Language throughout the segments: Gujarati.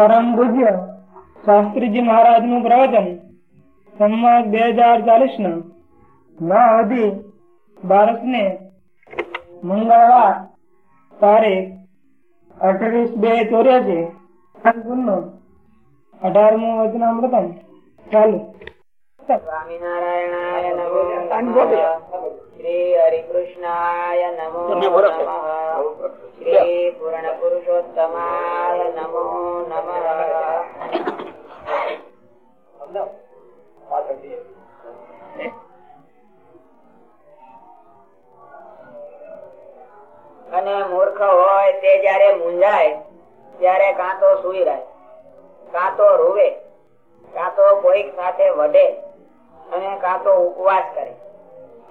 પરમ પૂજ્ય શાસ્ત્રીજી મહારાજનું પ્રવચન સંવાદ બે હજાર ચાલીસ ના નવ અઢી બારસ ને મંગળવાર તારીખ અઠવીસ બે ચોર્યાસી અઢારમું પ્રથમ ચાલુ. સ્વામિનારાયણાય નમો શ્રી હરિકૃષ્ણાય નમો નમઃ. શ્રી અને મૂર્ખ હોય તે જયારે મૂંઝાય, ત્યારે કાં તો સુઈ રહે, કાં તો રૂવે, કાં તો કોઈક સાથે વઢે અને કાં તો ઉપવાસ કરે.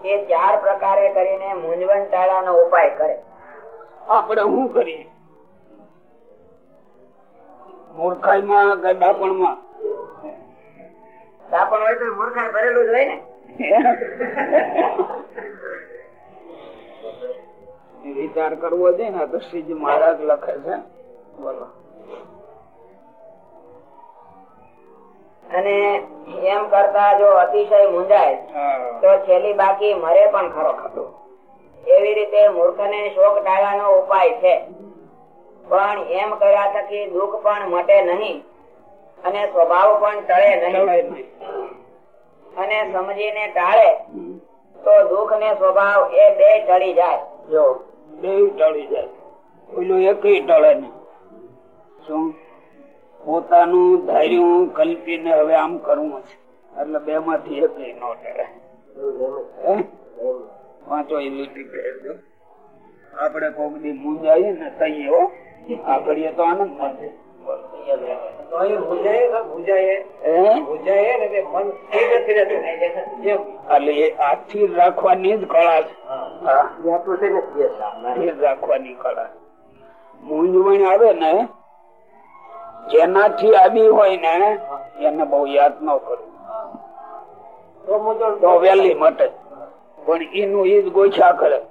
એ ચાર પ્રકારે કરીને મૂંઝવણ ટાળાનો ઉપાય કરે. આપણે શું કરીએ? મૂર્ખાઈમાં કે ડાપણમાં? દાપણ હોય તો મૂર્ખાઈ ભરેલું જ હોય ને. વિચાર કરવો છે ને તો શ્રીજી મહારાજ લખે છે. બોલો. અને એમ કરતા જો અતિશય મુંજાય તો છેલ્લી બાકી મરે પણ ખરો એવી રીતે મૂર્ખ ને શોક ટાળવાનો ઉપાય છે. પણ એમ કર્યા થકી દુઃખ પણ મટે નહીં અને સ્વભાવ પણ ટળે નહીં. અને સમજીને ટાળે તો દુઃખ ને સ્વભાવ એ બે ટળી જાય. જો બે ટળી જાય. પેલું એક ટળે નહીં. શું? પોતાનું ધાર્યું કલ્પીને હવે આમ કરવું છે. એટલે બે માંથી એક ન ટળે? વાંચો એ લીટી પહેરજો આપણે કોક દી મૂંઝાઈએ ને તઈએ હો. આગળ તો આનંદ મળે એટલે એ આ સ્થિર રાખવાની જ કળા છે. રાખવાની કળા. મૂંઝવણ આવે ને, જેનાથી આવી હોય ને, એને બહુ યાદ ન કરવું. તો વેલી મટે. પણ એનું એ જ ગોછા કરે.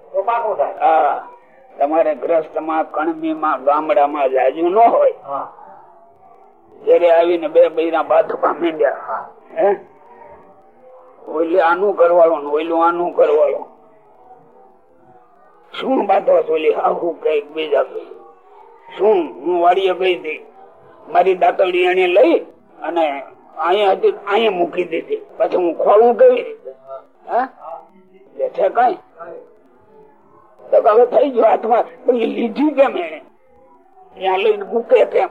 હા. તમારે ગ્રસ્તમાં કણબી માં ગામડામાં જાજુ ન હોય. આવીને બે બૈરા બાથમાં મીંડ્યા. હે. ઓલે આનું કરવાનું ઓલું આનું કરવાનું શું બાતો ઓલી? આવું કંઈક બીજા કઈ. શું? હું વાડીએ ગઈ હતી. મારી દાતરડી એને લઈ અને અહીંયા હતી અહીંયા મૂકી દીધી. પછી હું ખોલું કેવી રીતે? હે? છે કઈ? તો હવે થઈ ગયો હાથમાં. પણ એ લીધી કેમ એને ત્યાં લઈને મૂકે કેમ?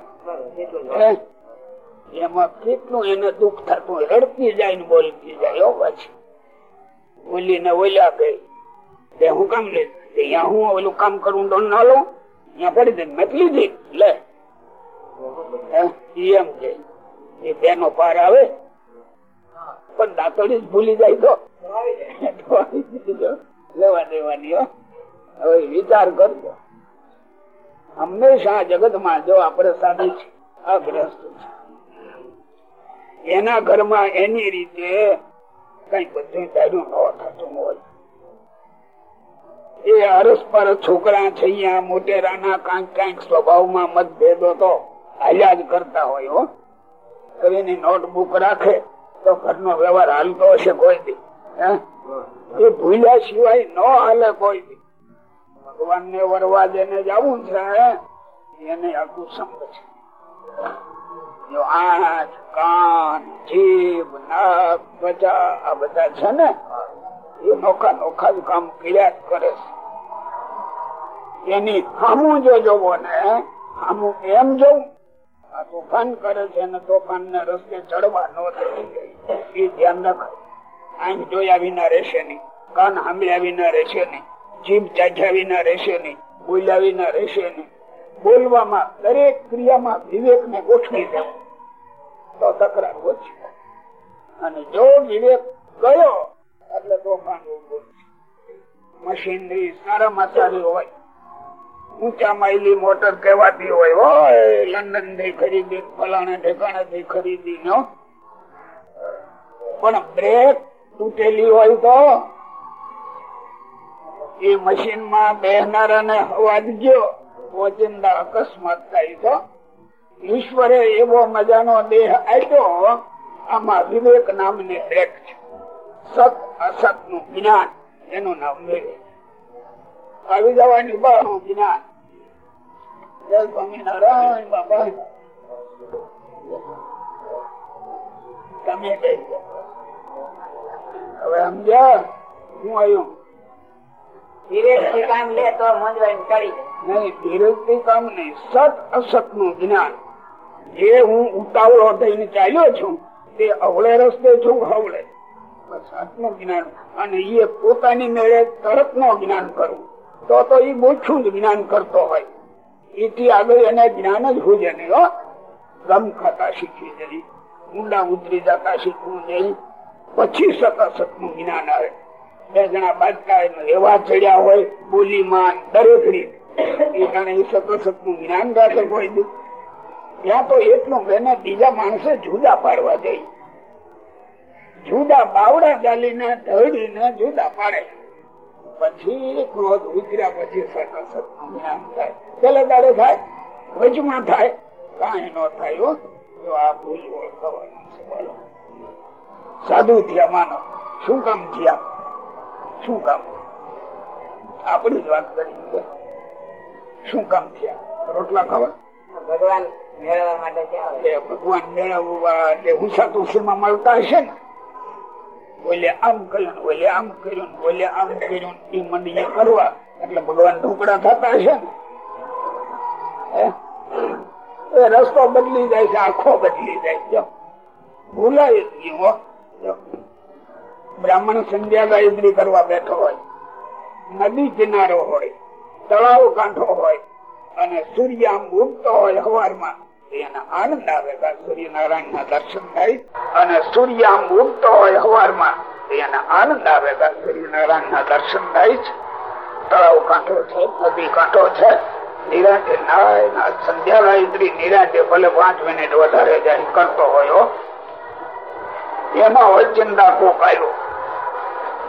એમાં કેટલું એને દુઃખ થતું. રડતી જાય ને બોલતી જાય પછી. ઓલી ને ઓલ્યા ગઈ. તે હું કામ લે ત્યાં હું ઓલું કામ કરું તો ના લઉં ત્યાં પડી દે મેં લીધી. લે? એમ કે, એ બેનો પાર આવે. પણ દાંતોડી ભૂલી જાય તો. લેવા દેવાની હવે વિચાર કરજો. હંમેશા જગતમાં જો આપણે સાદી છે આ ગ્રસ્ત છે એના ઘરમાં એની રીતે કઈ બધું ધાર્યું ન થતું હોય. એ અરસપર છોકરા છે અહીંયા મોટેરાના કાંઈક કાંઈક સ્વભાવમાં મતભેદો તો હાલ્યા જ કરતા હોય હો. એની નોટબુક રાખે. તો ઘરનો વ્યવહાર હાલતો હશે કોઈ દી? એ ભૂલ્યા સિવાય ન હાલે કોઈ દી. ભગવાન ને વરવા જેને જવું છે એને આખું સંગ છે. આંખ, કાન, જીભ, નાક, ત્વચા આ બધા છે ને, એ નોખા નોખા જ કામ કર્યા જ કરે છે. એની સામું જો જોવો ને સામું એમ જોવું આ તોફાન કરે છે અને તોફાન ને રસ્તે ચડવા ન થઈ એ ધ્યાન રખાય આંખ જોયા વિના રહેશે નહીં. કાન સાંભળ્યા વિના રહેશે નહીં. જીભ ચાખ્યા વિના રહેશે નહીં. બોલ્યા વિના રહેશે નહીં. બોલવામાં દરેક ક્રિયામાં વિવેક ને ગોઠવી દેવો તો તકરાર ઓછી અને જો વિવેક ગયો, એટલે તોફાન મશીનરી સારી હોય. ઊંચા માઇલી મોટર કહેવાતી હોય હોય લંડનથી ખરીદી, ફલાણા ઠેકાણા થી ખરીદી નો પણ બ્રેક તૂટેલી હોય તો એ મશીનમાં બેહનારા ને અવાજ ગયો ઓચિંદા અકસ્માત થાય તો. ઈશ્વરે એવો મજાનો દેહ આપ્યો, આમાં વિવેક નામની બ્રેક છે. સત અસતનું જ્ઞાન, એનું નામ વિવેક આવી જવાની જ્ઞાન જય સ્વામિનારાયણ બાબા. તમે હવે સમજ્યા હું આવ્યો. કામ લે તો નહીં કામ નહીં સત અસતનું જ્ઞાન. જે હું ઉતાવળો થઈને ચાલ્યો છું તે અવળે રસ્તે છું હવળે. બસ આત્મ જ્ઞાન અને એ પોતાની મેળે તરત નો જ્ઞાન કરવું. તો તો એ જ જ્ઞાન કરતો હોય. એથી આગળ એને જ્ઞાન જ હોય નહીં હો. રમ ખાતા શીખવી જઈ ઊંડા ઉતરી જતા શીખવું જઈ પછી સતસત જ્ઞાન આવે. બે જણા બાજકા એવા ચડ્યા હોય બોલી માન દરેક રીતે એ કારણે સતસતનું જ્ઞાન રાખે કોઈ દુઃખ ત્યાં તો એટલું એને બીજા માણસે જુદા પાડવા જઈ જુદા બાવડા ચાલીને ધડીને જુદા પાડે. પછી ક્રોધ ઉતર્યા પછી જ્ઞાન થાય. પેલા દાડે થાય વચમાં થાય કાંઈ ન થાય હો. જો આ ભૂલ ઓળખવાનું છે. સાધુ થયા માનો. શું કામ થયા? શું કામ? આપણી જ વાત કરી શું કામ થયા? રોટલા ખાવા? ભગવાન મેળવવા માટે ભગવાન મેળવવા એટલે હુસા તુલસીમાં મળતા હશે ને. બોલે આમ કર્યું બોલે આમ કર્યું બોલે આમ કર્યું એ મંડીએ કરવા. એટલે ભગવાન ઢોકળા થતા છે રસ્તો બદલી જાય છે, આખો બદલી જાય છે. ભૂલાય ગયું બ્રાહ્મણ સંધ્યા ગાયત્રી કરવા બેઠો હોય, નદી કિનારો હોય, તળાવ કાંઠો હોય, અને સૂર્ય આમ ઉગતો હોય હવારમાં ભલે પાંચ મિનિટ વધારે જાય, કરતો હોય એમાં ચિંતા કોક આવ્યો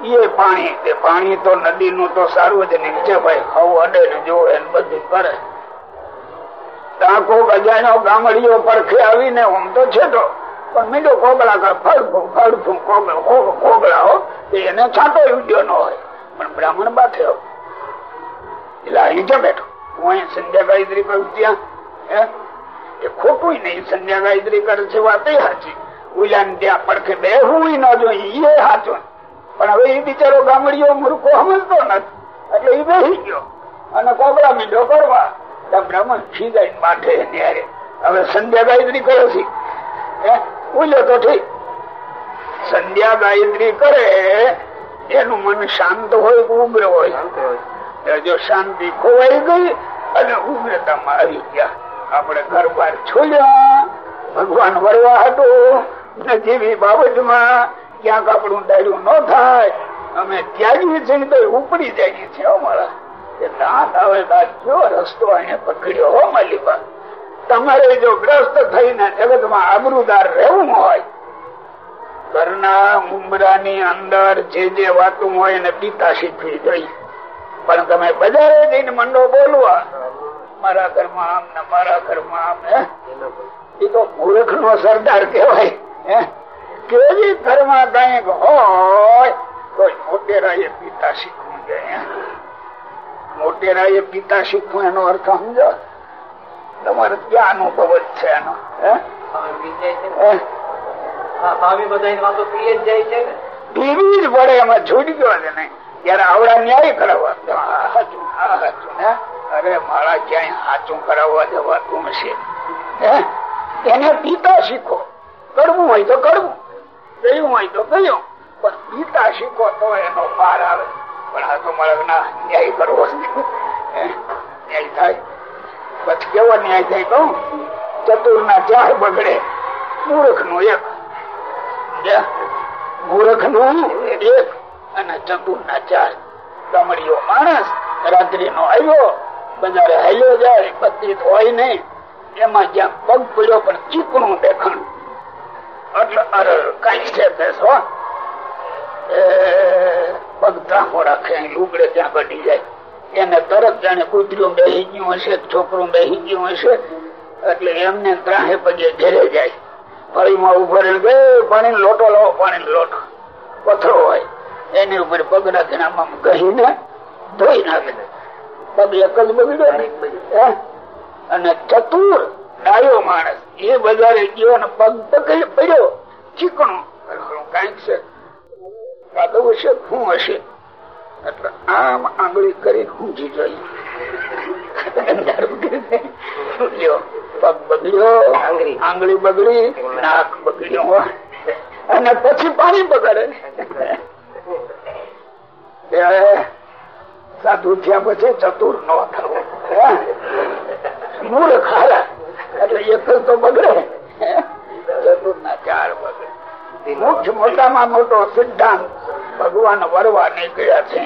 એ પાણી, તે પાણી તો નદી નું તો સાર્વજનિક છે ભાઈ, ખાવું અડે ને જોવે બધું કરે. ત્યાં કોક ગામડીઓ પરખે આવીને હું તો છે તો પણ મીઠો કોગળા ફળફું ફળતું કોગળા, હો એને છાંટો ઉડ્યો ન હોય. પણ બ્રાહ્મણ બાથે એટલે અહીં જ બેઠો. હું અહીં સંધ્યા ગાયત્રી કરું ત્યાં એ ખોટું નહીં. સંધ્યા ગાયત્રી કરે છે વાત એ સાચી. ઉલાન ત્યાં પડખે બે હું ન જોઈએ એ સાચું. પણ હવે એ બિચારો ગામડીઓ મૂર્ખો સમજતો નથી. એટલે એ બેસી ગયો. અને કોગળા મીંડો કરવા. બ્રાહ્મણ ખીજાઈ માથે ત્યારે. હવે સંધ્યા ગાયત્રી કરે છે. બોલ્યો તો ઠીક. સંધ્યા ગાયત્રી કરે એનું મન શાંત હોય કે ઉગ્ર હોય? જો શાંતિ ખોવાઈ ગઈ અને ઉગ્રતામાં આવી ગયા. આપણે ઘર બાર છોડ્યા. ભગવાન વરવા હતું. જેવી બાબતમાં ક્યાંક આપણું ડાયરું ન થાય. અમે ત્યાગી છે ઉપડી જાય છે અમારા. રસ્તો અહીંયા પકડ્યો? હો માલિકા તમારે જો ગ્રસ્ત થઈને જગતમાં આબરૂદાર રહેવું હોય, ઘરના ઉમરાની અંદર જે જે વાતું હોય એને પિતા શીખવી જોઈએ પણ તમે બજારે જઈને મંડો બોલવા, મારા ઘરમાં આમ ને મારા ઘરમાં આમ ને એ તો મૂર્ખ નો સરદાર કેવાય કેવી ઘરમાં કંઈક હોય, તો મોટેરા એ પિતા શીખવું જોઈએ મોટેરા એ પિતા શીખવું એનો અર્થ સમજો? તમારે ક્યાં અનુભવ જ છે એનો? હે? હે? ટીવી જ પડે એમાં છૂટ ગયો છે ને આવડા ન્યાય કરાવવા. અરે મારા ક્યાંય સાચું કરાવવા જવાતું હશે? હે? એને પિતા શીખો. કરવું હોય તો કરવું. ગયું હોય તો ગયું. પણ પિતા શીખો તો એનો પાર આવે. પણ આ મારે ના ન્યાય કરવો ન્યાય થાય? પછી કેવો ન્યાય થાય કહું? ચતુર ના ચાર બગડે. મૂર્ખનું એક. મૂર્ખનું એક અને ચતુર ના ચાર. કમળીઓ માણસ રાત્રિ નો આવ્યો. બજારે હાલ્યો જાય તો હોય નહીં. એમાં જ્યાં પગ પડ્યો પણ ચીકણું દેખાણ. એટલે અરે કઈ છે પગ ત્રાંખો રાખે લુગડે ત્યાં ઘટી જાય. એને તરત જાણે કૂતરીઓ બેસી ગયું હશે છોકરું બેસી ગયું હશે એટલે એમને ત્રાહે પગે ઘેરે જાય. ફળીમાં ઊભો રહે પાણી લોટો લાવો પાણી લોટો. પથરો હોય. એની ઉપર પગ રાખીને આમ કહીને ધોઈ નાખે. પગ એક જ બગડ્યો અને ચતુર ડાયો માણસ. એ બજારે ગયો અને પગ પકડી પડ્યો. ચીકણો. કંઈક છે. કાદવ હશે શું હશે. એટલે આમ આંગળી કરીને ઊંચી જોઈ આંગળી. બગડી નાક બગડ્યો અને પછી પાણી બગડે. સાધુ થયા પછી ચતુર નો થવો. મૂળ ખારા. એટલે એક તો બગડે. ચતુર ના ચાર બગડે. મુખ્ય મોટામાં મોટો સિદ્ધાંત. ભગવાન વરવા નીકળ્યા છે.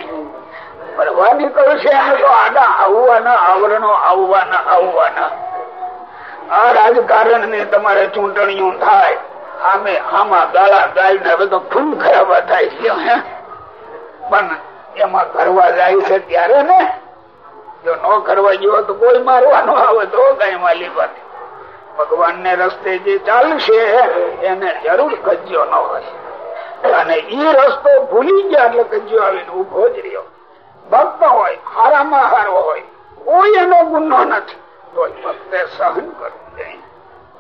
વરવા નીકળશે આડા આવવાના, આવરણો આવવાના આવવાના. આ રાજકારણ ને તમારે ચૂંટણીઓ થાય, આમે આમાં ગાળા ગાય ને હવે તો ખૂબ ખરાબ થાય છે પણ એમાં કરવા જાય છે ત્યારે ને? જો ન કરવા જેવો તો કોઈ મારવાનો આવે, તો કઈ માલી પાસે ભગવાન ને રસ્તે જે ચાલશે, એને જરૂર કજ્યો ન હોય. અને એ રસ્તો ભૂલી ગયા એટલે કજ્યો આવીને ઊભો જ રહ્યો. ભક્ત હોય, હારામાં હારો હોય, કોઈ એનો ગુનો નથી. તો ભક્તે સહન કરવું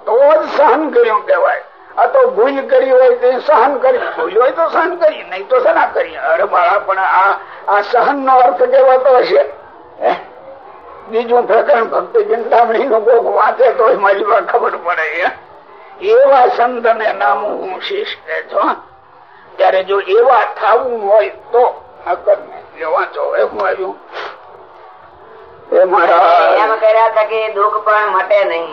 તો જ સહન કર્યું કેવાય આ તો ભૂલ કરી હોય તો સહન કરી. ભૂલ હોય તો સહન કરી, નહીં તો સના કરી. અરે બાળા પણ આ આ સહન નો અર્થ કેવાતો હશે. બીજું પ્રકરણ ભક્તિ ચિંતામણી નું કોક વાંચે તો મારી વાત ખબર પડે એવા સંત ને નામ હું કે છો ત્યારે જો એવા થવું હોય તો વાંચો. એવું આવ્યું. એમ કર્યા હતા કે દુઃખ પણ મટે નહીં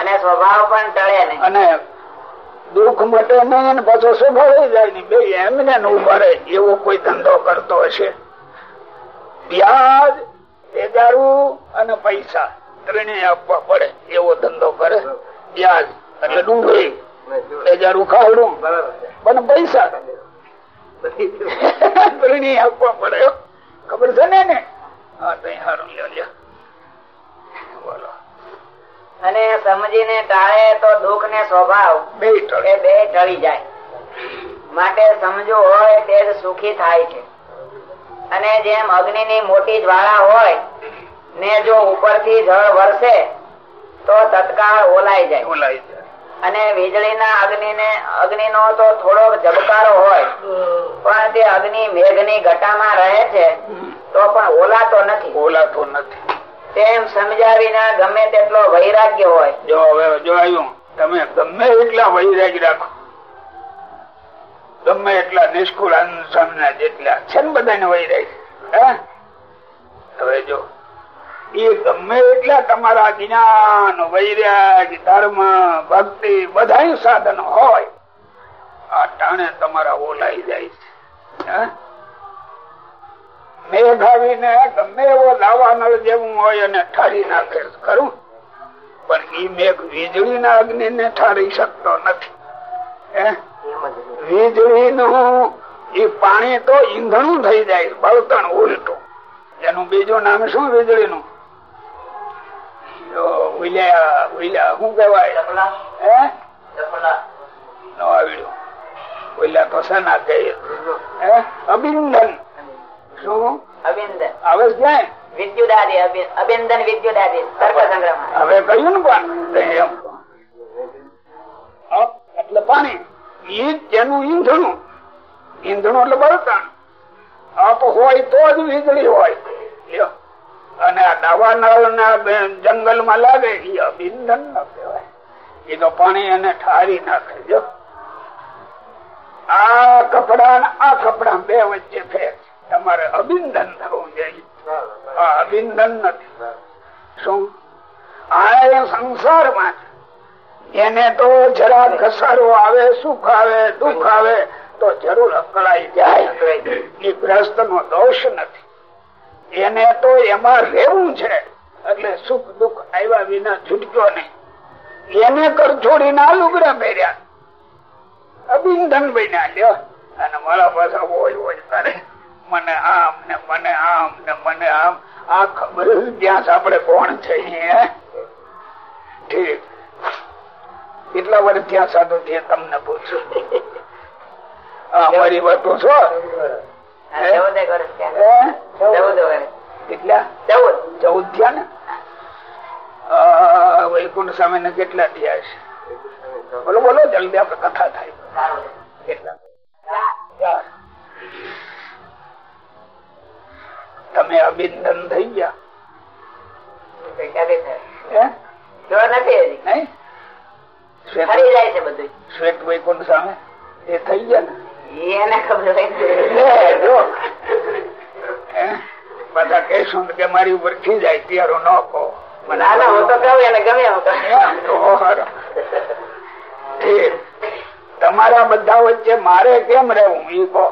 અને સ્વભાવ પણ ટળે નહીં. અને દુઃખ મટે નહીં અને પાછો સ્વભાવ જાય નહીં. બે એમને ઊભા રહે એવો કોઈ ધંધો કરતો હશે. વ્યાજ તેજારું અને પૈસા ત્રણેય આપવા પડે એવો ધંધો કરે. વ્યાજ એટલે ડુંગળી. તેજારું ખાવડું. પણ પૈસા ત્રણેય આપવા પડે. ખબર છે ને ને હા તો સારું બોલો. અને સમજીને ટાળે તો દુઃખ ને સ્વભાવ બે બે ટળી જાય. માટે સમજવું હોય તે સુખી થાય છે. અને જેમ અગ્નિ ની મોટી જ્વાળા હોય ને જો ઉપરથી જળ વરસે તો તત્કાળ ઓલાઈ જાય. ઓલાઈ જાય. અને વીજળીના અગ્નિ ને અગ્નિ નો તો થોડો ઝબકારો હોય પણ તે અગ્નિ મેઘની ઘટામાં રહે છે તો પણ ઓલાતો નથી. ઓલાતો નથી. તેમ સમજાવીને ગમે તેટલો વૈરાગ્ય હોય. જો હવે જો આવ્યું તમે ગમે એટલા વૈરાગ્ય રાખો. ગમે એટલા નિષ્કુળ અનુસંધાન જેટલા છે ને બધાને વહી હે? હવે જો, એ ગમે એટલા તમારા જ્ઞાન, વૈરાગ, ધર્મ, ભક્તિ બધા સાધનો હોય, આ ટાણે તમારા ઓલાઈ જાય છે હે? મેઘ આવીને ગમે એવો લાવાનળ જેવું હોય અને ઠારી નાખે ખરું પણ ઈ મેઘ વીજળી ના અગ્નિ ને ઠારી શકતો નથી હે? વીજળી નું એ પાણી તો ઈંધણું થઈ જાય બળતણ ઉલટું. એનું બીજું નામ શું વીજળી નું શું કેવાય હે? નો આવડ્યું. ઓલા તો સના કહે અભિનંદન. શું? અભિનંદન. આવે અભિ- અભિનંદન વિદ્યુદાદી તર્ક સંગ્રહ હવે કહ્યું ને પણ. એટલે પાણી. તેનું ઈંધણું. ઈંધણું એટલે બળતણ. અપ હોય તો જ વીજળી હોય. અને આ દાવા નળ જંગલમાં લાગે એ અભિંધન ન કહેવાય. એ તો પાણી એને ઠારી નાખે. જો આ કપડા આ કપડા બે વચ્ચે ફેર તમારે અભિંદન થવું જોઈએ. આ અભિનંદન નથી. શું? આ સંસારમાં. એને તો જરા ઘસારો આવે, સુખ આવે, દુઃખ આવે, તો જરૂર અકળાઈ જાય. એ ગ્રસ્ત નો દોષ નથી. એને તો એમાં રહેવું છે. એટલે સુખ દુઃખ આવ્યા વિના છૂટક્યો નહીં. એને કરછોડી ના આ લુગડા પહેર્યા. અભિનંદન બન્યા. લ્યો. અને મારા પાસે હોય હોય કરે. મને આમ ને મને આમ ને મને આમ. આ ખબર ત્યાં આપણે કોણ છે? ઠીક. કેટલા વર્ષ ત્યાં સાધુ છે તમને પૂછું. અમારી વાતો છો? થયા. કેટલા? ચૌદ. થયા ને? વૈકુંઠ સામે ને કેટલા થયા છે બોલો બોલો જલ્દી આપડે કથા થાય. કેટલા? તમે અભિનંદન થઈ ગયા. થાય? નથી ફરી જાય છે બધું શ્વેત વૈકુંઠ સામે એ થઈ ગયા ને? એને ખબર જો. બધા કહેશું કે મારી ઉપર ખીજાય ત્યારે ન કહો. તમારા બધા વચ્ચે મારે કેમ રહેવું એ કહો.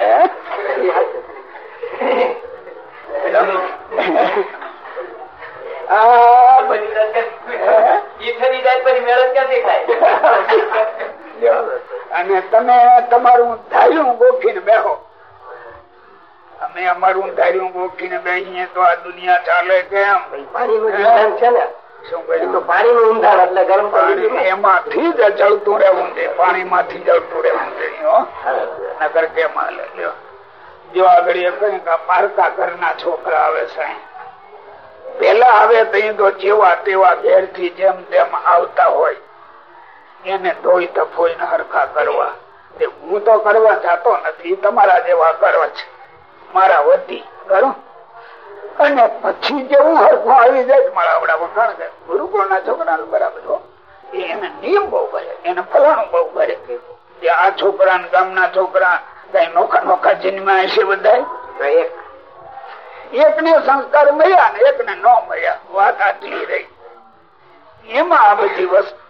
હે? અને તમે તમારું ધાર્યું ગોખીને બેહો. અમે અમારું ધાર્યું ગોખીને બેહીએ તો આ દુનિયા ચાલે કેમ? શું કહ્યું? પાણી નું ઊંધાણ એટલે ગરમ પાણી એમાંથી જ જળતું રહેવું છે. પાણી માંથી જળતું રહેવું છે. નગર કેમ હાલે? જો આગળ પારકા ઘરના છોકરા આવે સાહેબ. પેલા હવે જેવા તેવા ઘેરથી જેમ તેમ આવતા હોય, એને ધોઈ તફોઈ ને હરખા કરવા. હું તો કરવા જતો નથી તમારા જેવા કરો છે. મારા વતી, કરો. અને પછી જેવું હરખું આવી જાય મારા આવડા વખાણ છે ગુરુકુળ ના છોકરા બરાબર હો. એને નિયમ બહુ કરે, એને ફલાણું બહુ કરે આ છોકરા ગામના છોકરા કઈ નોખા નોખા જન્મ્યા હશે બધા એક ને સંસ્કાર મળ્યા ને એક ને મળ્યા. વાત આટલી રહી. એમાં આ બધી વસ્તુ.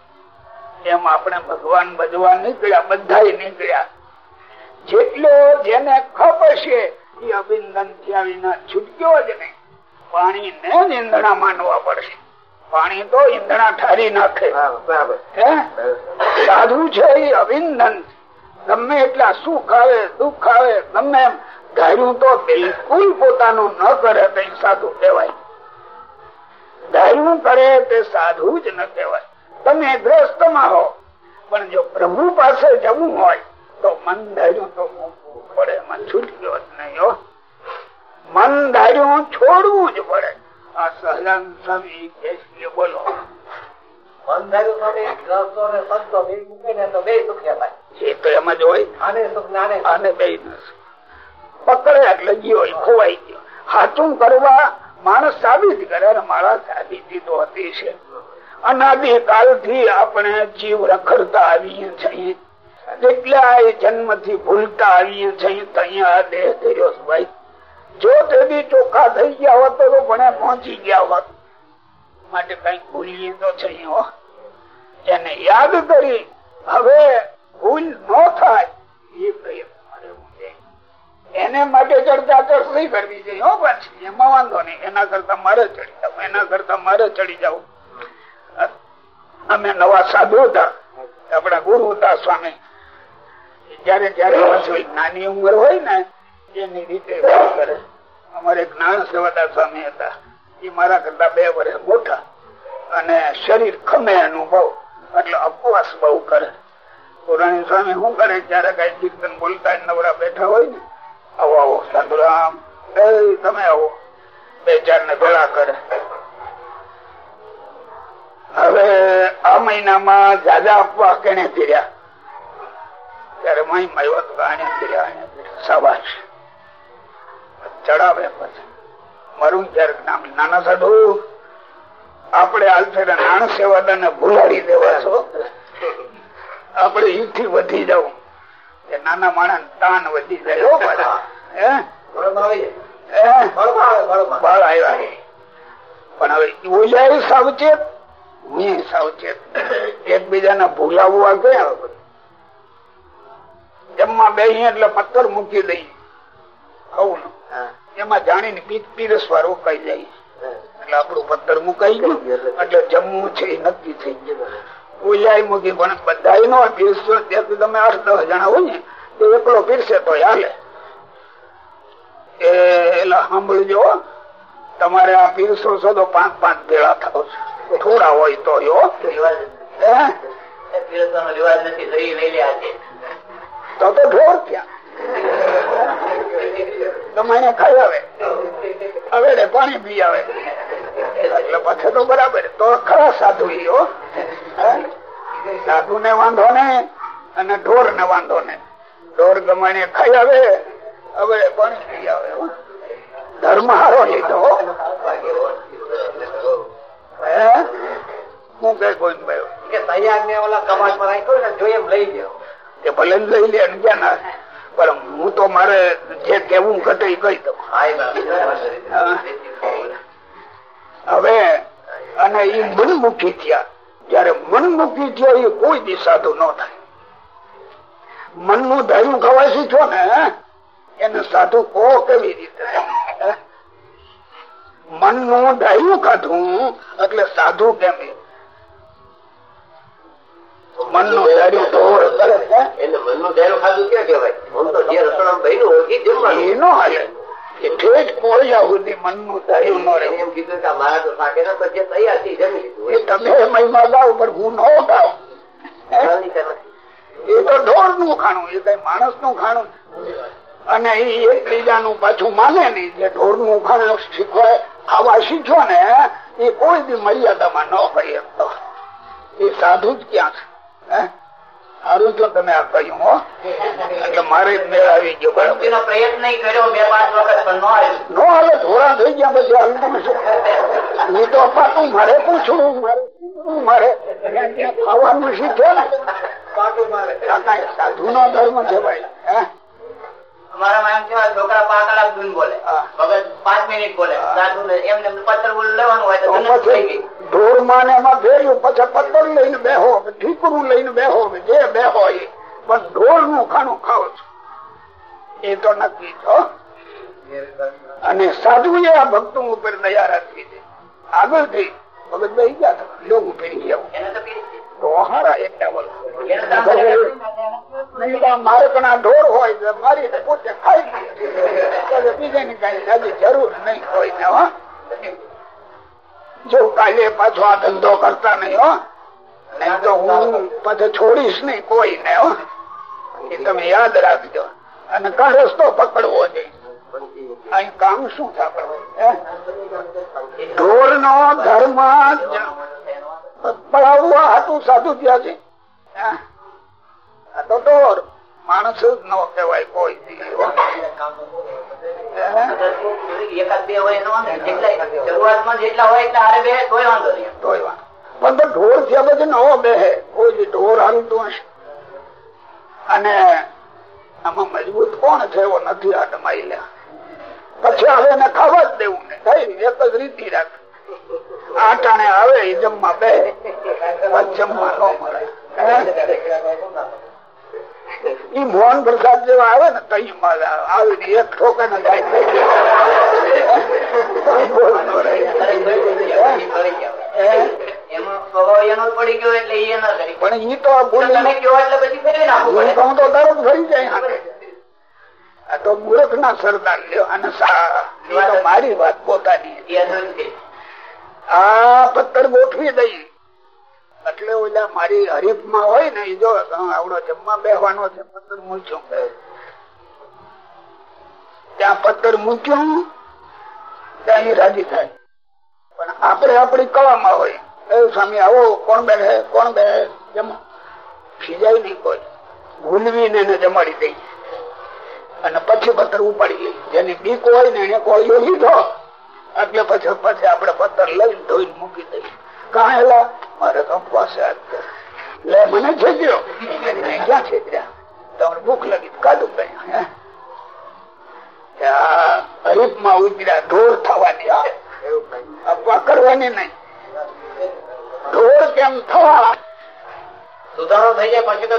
એમ આપણે ભગવાન ભજવાન નીકળ્યા બધા નીકળ્યા. જેટલો જેને ખપ હશે એ અભિનંદન થયા વિના છૂટક્યો જ નહીં. પાણી ને ઈંધણા માનવા પડશે. પાણી તો ઈંધણા ઠારી નાખે. સાધુ છે એ અભિનંદન. ગમે એટલા સુખ આવે દુઃખ આવે ગમે એમ ધાર્યું તો બિલકુલ પોતાનું ન કરે તો સાધુ કહેવાય. ધાર્યું કરે તે સાધુ જ ન કહેવાય. તમે ગ્રસ્તમાં હો પણ જો પ્રભુ પાસે જવું હોય તો મન ધાર્યું તો મૂકવું પડે. મન છૂટી ગયો નહીં હો. મન ધાર્યું છોડવું જ પડે. આ સહજાન સ્વામી છે, બોલો. એ તો એમ જ હોય. આને બે પકડે એટલે ગયો ખોવાઈ ગયો. હાથું કરવા માણસ સાબિત કરે અને મારા સાબિતી તો હતી છે. અનાદિ કાલથી આપણે જીવ રખડતા આવીએ છીએ. જેટલા જન્મથી ભૂલતા આવીએ છીએ. અહીંયા દેહ કર્યો ભાઈ. જો તેથી ચોખ્ખા થઈ ગયા હોત તો પણ પહોંચી ગયા હોત. માટે કઈ ભૂલીએ તો છે એને યાદ કરી હવે ભૂલ ન થાય. એ પ્રયત્ન એને માટે ચડતા ચડતી કરવી જોઈએ, હો એમાં વાંધો નહીં. એના કરતા મારે ચડી જાવ એના કરતા મારે ચડી જાવ અમે નવા સાધુ હતા. આપણા ગુરુ હતા, સ્વામી. જયારે જયારે નાની ઉંમર હોય ને, એની રીતે અમારે જ્ઞાન સેવાદા સ્વામી હતા. એ મારા કરતા બે વર્ષ મોટા. અને શરીર ખમે અનુભવ એટલે અપવાસ બહુ કરે. પુરાણી સ્વામી શું કરે? જયારે કઈ કીર્તન બોલતા નવરા બેઠા હોય ને આવો આવો સાધુરામ એ તમે આવો. બે ચાર ને ભેળા કરે. હવે આ મહિનામાં જાજા આપવા કેને ફેર્યા? ત્યારે મહી આવ્યો તો આને ફેર્યા આને. ચડાવે પછી. મારું ક્યારેક નામ નાના સાધુ, આપણે આલફેરા નાણ સેવાદાને ભૂલાડી દેવા છો. આપણે ઈથી વધી જવું કે નાના માણસ તાન વધી જાય? બાળ. આવ્યા પણ હવે ઓલાય સાવચેત. હું સાવચેત. એકબીજાને ભૂલાવવા ગયા જમવા બે એટલે પથ્થર મૂકી દઈ. ખાવું એમાં જાણીને પીત પીરસવા રોકાઈ જાય. એટલે આપણું પથ્થર મુકાઈ ગયું. એટલે જમવું છે એ નક્કી થઈ ગયું. ઓલાય મૂકી પણ બધા નો પીરસો. ત્યાંથી તમે આઠ દસ જણા હોય ને તો એકલો પીરસે તો હાલે. એટલે સાંભળજો તમારે આ પીરસો છો તો પાંચ પાંચ ભેળા થાવ છો. થોડા હોય તો યો. તો તો ઢોર ક્યાં? તમે એને ખાઈ આવે. હવે પાણી પી આવે. એટલે પછી તો બરાબર. તો ખરા સાધુ ને વાંધો ને અને ઢોર ને વાંધો ને ઢોર ગમાને ખાઈ આવે હવે પણ ખાઈ આવે ધર્મ હારો લીધો હું. કઈ કોઈ કે ભલે લઈ લે ક્યાં ના પણ હું તો મારે જે કેવું ઘટે એ કહી દઉં. હવે અને એ મનમુખી થયા. જયારે મનમુખી થયા એ કોઈ દી સાધુ ન થાય. મનનું ધૈર્ય ખવાય શીખો ને એને સાધુ કહો કેવી રીતે? મનનું ડાયું ખાધું એટલે સાધુ કેમ મનનું ક્યાં કેવાય એનો હાલે. કે ઠેઠ કોળિયા સુધી મનનું ડાયું ન રહે એ તમે મહિમા ગાવ પણ હું ન ગાવ એ તો ઢોરનું ખાણું એ કઈ માણસનું ખાણું અને એ એકબીજા નું પાછું માને નહીં જે ઢોરનું ખાણું શીખવાય. ખાવા શીખ્યો ને એ કોઈ બી મર્યાદામાં ન કરી શકતો. તો એ સાધુ જ ક્યાં છે? સારું તો તમે આ કહ્યું હો. એટલે મારે જ મેળ આવી ગયો બરાબર પ્રયત્ન કર્યો બે પાંચ વખત પણ નો હાલે ધોરા થઈ ગયા પછી હાલતું છે હું તો અપાતું મારે પૂછવું મારે મારે. ખાવાનું શીખ્યો ને. સાધુ નો ધર્મ છે ભાઈ હે? અમારામાં એમ કહેવાય છોકરા પાંચ કલાક ધૂન બોલે. હા. પાંચ મિનિટ બોલે. એમને પત્તર બોલ લેવાનું હોય તો તો ધૂન થઈ ગઈ. ઢોર એમાં ફેર્યું પછી પત્તર લઈને બેહો ઠીકરું લઈને બેહો જે બેહો એ. પણ ઢોરનું ખાણું ખાવ છો. એ તો નક્કી છો અને સાધુ એ આ ભક્તો ઉપર દયા રાખવી છે. આગળથી ભગત ભાઈ ગયા લોકો ફેરી ગયા. તો હારા તો આપણે મારે પણ આ ઢોર હોય મારી પોતે ખાઈ બીજાની જરૂર નહીં હોય જો કાલે પાછો આ ધંધો કરતા નહીં હો નહીં તો હું પાછો છોડીશ નહીં કોઈ ને તમે યાદ રાખજો અને કા રસ્તો પકડવો છે અહીં કામ શું છે ઢોર નો ધર્મ પડાવવા હતું સાધુ થયા છે. તો માણસ જ ન કહેવાય કોઈ. પણ ઢોર થયા પછી નવો બેહે. કોઈ ઢોર હાલતું હશે. અને આમાં મજબૂત કોણ છે એવો નથી આ ડમાઈ પછી હવે એને ખાવા જ દેવું ને કઈ એક જ રીતિ રાખ. આ ટાણે આવે જમવા બે જમવા ન મળે. ઈ મોહન પ્રસાદ જેવા આવે ને આવીને એક ને એક એ ના પણ તો હું તો તરત ફરી જાય તો મૂર્ખ ના સરદાર લ્યો અને મારી વાત પોતાની. એ આ પથ્થર ગોઠવી દઈ. એટલે ઓલા મારી હરીફમાં હોય ને જો આવડો જમવા બેહવાનો છે પત્તર મૂક્યો ત્યાં પત્તર મૂક્યું ત્યાં રાજી થાય. પણ આપણે આપણી કળામાં હોય. એ સ્વામી, આવો, કોણ બેઠે કોણ બેઠે જમા. ખીજાય નહીં કોઈ. ભૂલવીને એને જમાડી દઈ અને પછી પથ્થર ઉપાડી લઈ જેની બીક હોય ને, એને કોઈ લીધો એટલે પછી પછી આપણે પથ્થર લઈને ધોઈને મૂકી દઈએ. કાહેલા મારે તો ઉપવાસ છે આજ તો. લે મને છેદ્યો ક્યાં છેદ્યા તમને ભૂખ લાગી તો કઈ હે? ત્યાં હરીફમાં ઢોર થવાની હા. કરવાની નહીં. ઢોર કેમ થવા? સુધારો થઈ જાય પછી તો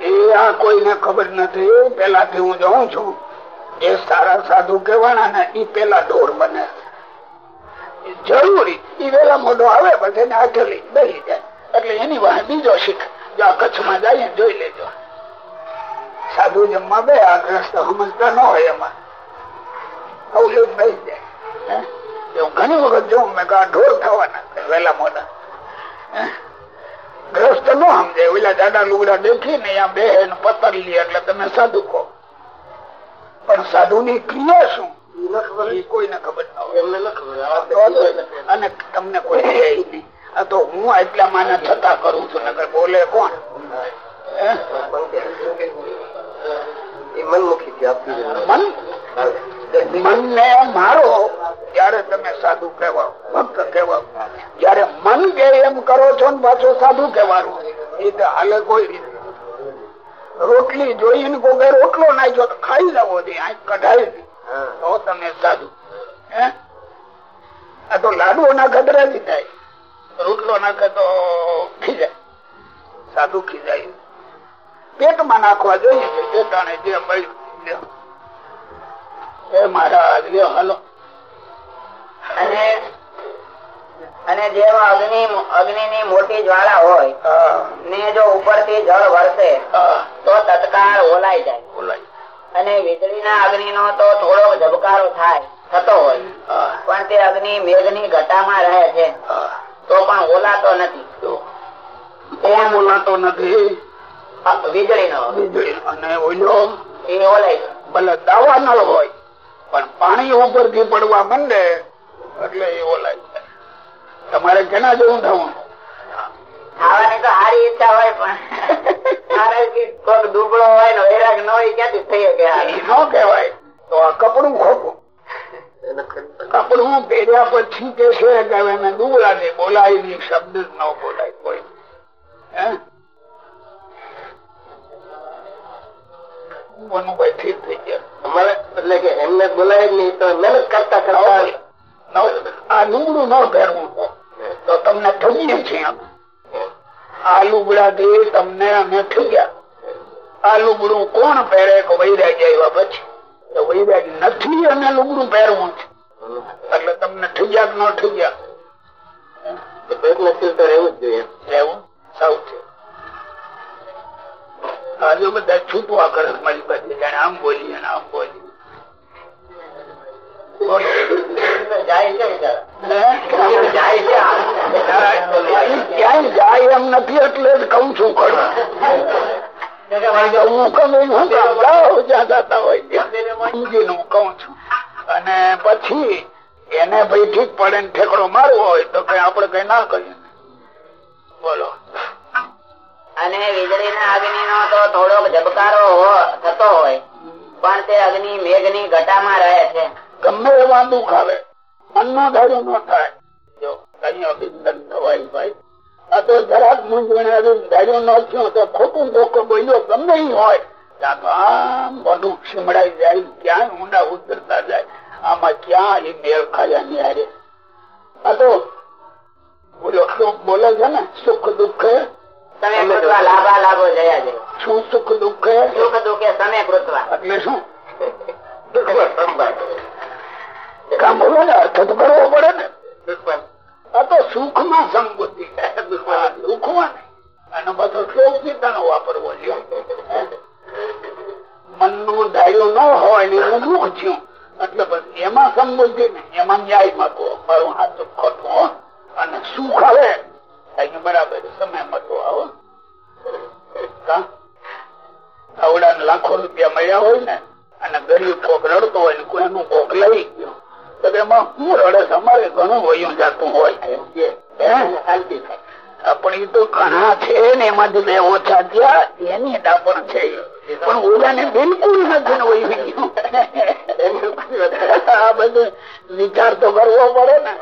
એ આ કોઈને ખબર નથી પેલાથી હું જાઉં છું. એ સારા સાધુ કેવાના ને એ પેલા ઢોર બને. જરૂરી. એ વેલા મોઢો આવે પણ લઈ બેસી જાય. એટલે એની વાહે બીજો શીખ. જો આ કચ્છમાં જાય જોઈ લેજો. સાધુ જમવા બે, આ રસ્તા સમજતા ન હોય એમાં. અવલેખ થઈ જાય. ઘણી વખત જોઉં મેં કહા ઢોર થવાના વેલા મોડા ગ્રસ્ત નો સમજે ઓલા દાદા લુગડા દેખી ને અહીંયા બે એટલે તમે સાધુ કહો. પણ સાધુ ની ક્રિયા શું? અને તમને કોઈ છે નહીં આ તો હું એટલા માને છતાં કરું છું નગર બોલે કોણ મન ને મારો ત્યારે તમે સાધુ કહેવાઓ ભક્ત કહેવાઓ જયારે મન કે એમ કરો છો ને પાછો સાધુ કહેવાનું એ તો હાલે કોઈ રીતે રોટલી જોઈને કોઈ રોટલો નાખ્યો તો ખાઈ જવો જોઈએ કઢાવી તો તમે સાધુ આ તો લાડુ ના ગદરાથી થાય. રોટલો નાખે તો ખીજાય. સાધુ ખીજાય. પેટમાં નાખવા જોઈએ. પેટાણે જે મળ્યું એ મહારાજ લ્યો હાલો. અને અને જેમાં અગ્નિ અગ્નિ ની મોટી જ્વાળા હોય ને જો ઉપરથી જળ વરસે તો તત્કાળ ઓલાઈ જાય. બોલાય અને વીજળીના અગ્નિ નો તો થોડો ઝબકારો થાય થતો હોય. પણ તે અગ્નિ મેઘની ઘટામાં રહે છે. તો પણ ઓલાતો નથી. કોણ ઓલાતો નથી? વીજળી નો વીજળી અને ઓલો? એ ઓલાય. ભલે દાવા નળ હોય પણ પાણી ઉપરથી પડવા માંડે એટલે એ ઓલાય. તમારે કેના જેવું થવું ખાવાની તો સારી ઈચ્છા હોય પણ મારે કોક દુબળો હોય ને વૈરાગ ન હોય ક્યાંથી થઈ શકે આ? કહેવાય. તો આ કપડું ખોટું. કપડું પહેર્યા પછી કે છે કે દુબળા ને બોલાય નહીં શબ્દ જ ન બોલાય કોઈ. ઠીક થઈ ગયા. અમારે એટલે કે એમને બોલાય નહીં તો મહેનત કરતા કરતા આ લુગડું ન પહેરવું. તો તમને ઠગીએ છીએ અમે. આ લુગડા થી તમને અમે ગયા. આ લુગડું કોણ પહેરે કે વૈરાગ આવ્યા પછી? તો વૈરાગ નથી અને લુગડું પહેરવું છે. એટલે તમને ઠગ્યા કે ન છે. આજે બધા છૂટવા કરે મારી પાસે. આમ બોલીએ ને આમ બોલો. ક્યાંય જાય એમ નથી એટલે જ કઉ છું ખરું. અને પછી એને ભાઈ ઠીક પડે ને ઠેકડો મારવો હોય તો કઈ આપડે કઈ ના કરીએ બોલો. અને વીજળી ના અગ્નિ નો તો થોડોક ઝબકારો થતો હોય. પણ તે અગ્નિ મેઘની ઘટામાં રહે છે. ગમે એવા દુઃખ આવે. મનનો ધાર્યું ન થાય. જો કઈ અભિનંદન થવાય ભાઈ આ તો જરાક મૂંઝવણ ધાર્યું ન થયું તો ખોટું દુઃખ બોલ્યો ગમે હોય. આમ બધું શીમડાઈ જાય ક્યાં ઊંડા ઉતરતા જાય. આમાં ક્યાં એ મેળ ખાયા ની હારે. આ તો બોલો છે ને? સુખ દુઃખ? શું સુખ દુઃખ? સુખ દુઃખે તમે એટલે શું? કામ ને અર્થ તો કરવો પડે ને. આ તો સુખમાં સંબુદ્ધિ દુઃખમાં અને બધો શ્લોક વાપરવો લ્યો મનનું ધાર્યું ન હોય ને હું દુઃખ છું એટલે બસ એમાં સંબુદ્ધિ ને એમાં ન્યાય મતો મારું હાથ ખોટું. અને સુખ આવે. બરાબર સમય મતો આવો. કા? આવડા ને લાખો રૂપિયા મળ્યા હોય ને અને ગરીબ કોક રડતો હોય ને કોઈ એનું કોક લઈ ગયો. એમાં હું રડે અમારે ઘણું વયું જતું હોય પણ એ તો ઘણા છે ને એમાંથી બે ઓછા થયા, એની ડાપણ છે પણ ઓલાને બિલકુલ નથી આ બધું વિચાર તો કરવો પડે ને.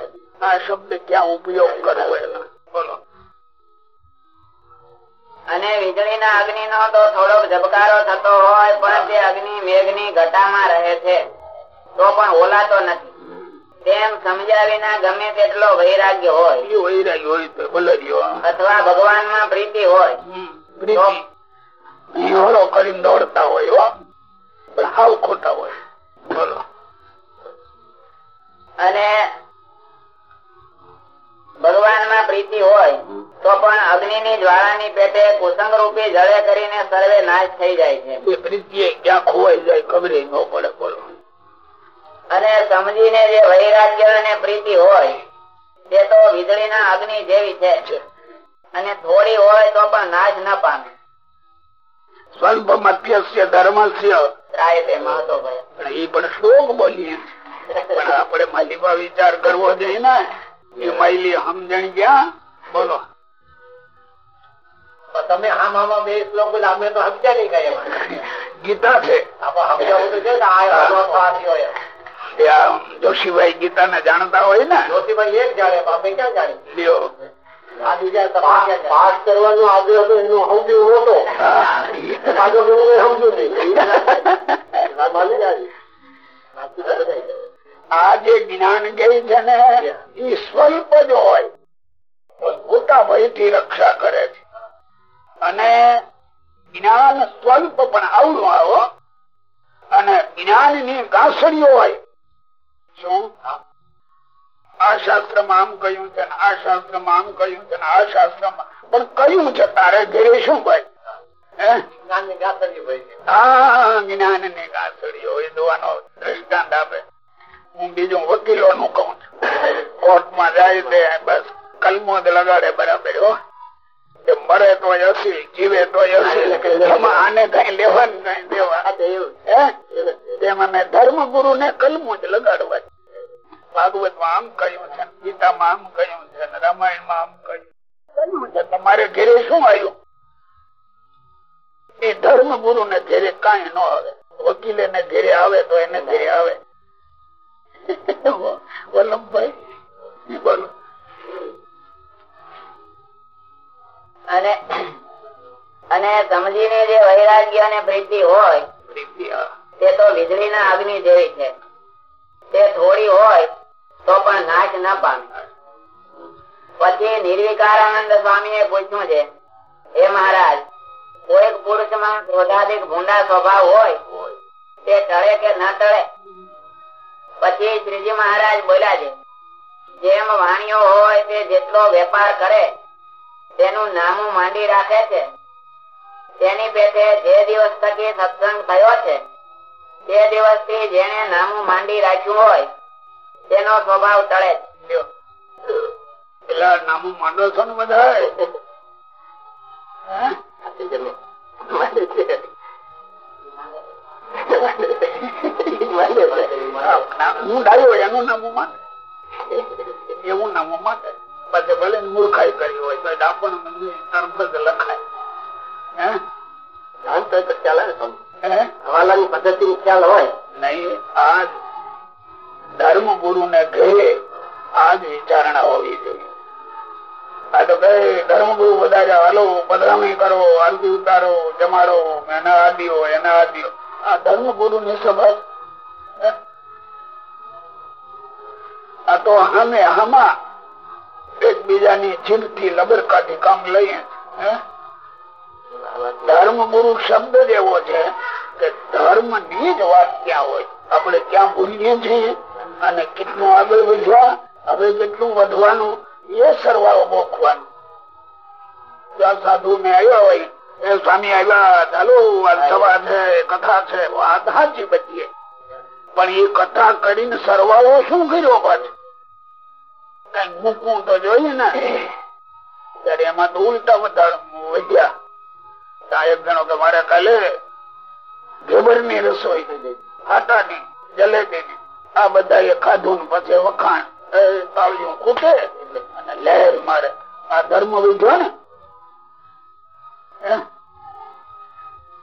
આ શબ્દ ક્યાં ઉપયોગ કરવો એનો? બોલો. અને વીજળીના અગ્નિ નો તો થોડોક ઝબકારો થતો હોય, પણ તે અગ્નિ મેઘની ઘટામાં રહે છે. તો પણ ઓલા તો નથી. તેમ સમજ્યા વિના ગમે તેટલો વૈરાગ્ય હોય. વૈરાગ્ય હોય ભલે અથવા ભગવાનમાં પ્રીતિ હોય. પ્રીતિ. અહીં કરીને દોડતા હોય આવ ખોટા હોય. બોલો. અને ભગવાનમાં પ્રીતિ હોય તો પણ અગ્નિની જ્વાળાની પેટે કુસંગ રૂપી જળે કરીને સર્વે નાશ થઈ જાય છે. પ્રીતિ ક્યાં ખોવાઈ જાય ખબર ન પડે બોલો. અને સમજીને જે વૈરાગ્ય અને પ્રીતિ હોય તે તો વીજળીના અગ્નિ જેવી છે. અને થોડી હોય તો પણ નાશ ન પામે. સ્વલ્પ મધ્યસ્ય ધર્મસ્ય. ત્રાય તે મહત્વ ભય પણ એ પણ શ્લોક બોલીએ. પણ આપણે માલિકા વિચાર કરવો જોઈએ ને. એ માયલી સમજણ ક્યાં બોલો. તમે આમ આમાં બે શ્લોક અમે તો સમજ્યા નહીં ગીતા છે. સમજાવું તો છે ને આ જોશીભાઈ ગીતા ને જાણતા હોય ને? જોશીભાઈ એક જાણે આપણે ક્યાં જાણી લ્યો. આ જે જ્ઞાન ગઈ છે ને એ સ્વલ્પ જ હોય. મોટા ભયથી રક્ષા કરે છે. અને જ્ઞાન સ્વલ્પ પણ આવડું આવો અને જ્ઞાનની ગાંસડીઓ હોય. શું આ શાસ્ત્રમાં આમ કહ્યું છે આ શાસ્ત્રમાં આમ કહ્યું છે આ શાસ્ત્રમાં પણ કયું છે? તારે ઘેરે શું ભાઈ? હે? જ્ઞાનની ગાંસડીઓ એ દવાનો દ્રષ્ટાંત આપે. હું બીજું વકીલો નું કઉ છું. કોર્ટમાં જાય તે બસ. કલમો જ લગાડે બરાબર હો. કે મરે તો હસી જીવે તો આને કઈ લેવા કઈ દેવા? ધર્મ ગુરુ ને કલમું જ લગાડવા ભાગવતમાં આમ કહ્યું છે ગીતામાં આમ કહ્યું છે રામાયણમાં આમ કહ્યું છે. તમારે ઘેરે શું આવ્યું? એ ધર્મ ગુરુ ને ઘેરે કઈ ન આવે. વકીલે ને ઘેરે આવે તો એને ઘેરે આવે. વલ્લભભાઈ બોલો. અને અને સમજીને જે વૈરાગ્ય અને પ્રીતિ હોય તે તો વીજળીના અગ્નિ જેવી છે. તે થોડી હોય તો પણ નાશ ન પામે. પછી નિર્વિકારાનંદ સ્વામી એ પૂછ્યું છે હે મહારાજ કોઈક પુરુષમાં ક્રોધાધિક ભૂંડા સ્વભાવ હોય તે ટળે કે ન ટળે? પછી શ્રીજી મહારાજ બોલ્યા છે જેમ વાણીઓ હોય તે જેટલો વેપાર કરે તેનું નામું માંડી રાખે છે. તેની પેટે જે દિવસ થકી સત્સંગ થયો છે તે દિવસથી જેને નામું માંડી રાખ્યું હોય તેનો સ્વભાવ ટળે પેલા નામું માંડો છો ને બધા? હું. ડાયો એનું નામું માંડે. એવું નામું માંડે. પછી ભલે મૂર્ખાઈ કરી હોય તો ડાપણ મંદિર તરફ જ લખાય હે? હે? હવાલાની પદ્ધતિ ખ્યાલ હોય નહીં આ ધર્મ ગુરુ ને ઘરે આ વિચારણા હોવી જોઈએ આ તો કઈ ધર્મ ગુરુ વધારે હાલો પધરામણી કરો આરતી ઉતારો જમાડો એના આદિઓ એના આદિઓ આ ધર્મ ગુરુ ની સભા? આ તો હમે આમાં એકબીજાની જીભથી લબરકાથી કામ લઈએ ધર્મ ગુરુ શબ્દ જ એવો છે કે ધર્મની જ વાત ક્યાં હોય. આપણે ક્યાં ભૂલીએ છીએ અને કેટલું આગળ વધવા, હવે કેટલું વધવાનું, એ સરવાળો ગોખવાનું. સાધુ ને આવ્યા હોય, એ સ્વામી આવ્યા છે, કથા છે. વાત સાચી બચીએ. પણ એ કથા કરીને સરવાળો શું કર્યો પાછો? કઈ મૂકવું તો જોઈએ ને. ત્યારે એમાં તો ઉલટા વધારે વધ્યા. સાહેબ જણો કે મારે કાલે ગેબરની રસોઈ આટા ની જલેબી ની આ બધા એ ખાધું પછી વખાણ. તાળીઓ અને લહેર મારે. આ ધર્મ વિધો ને?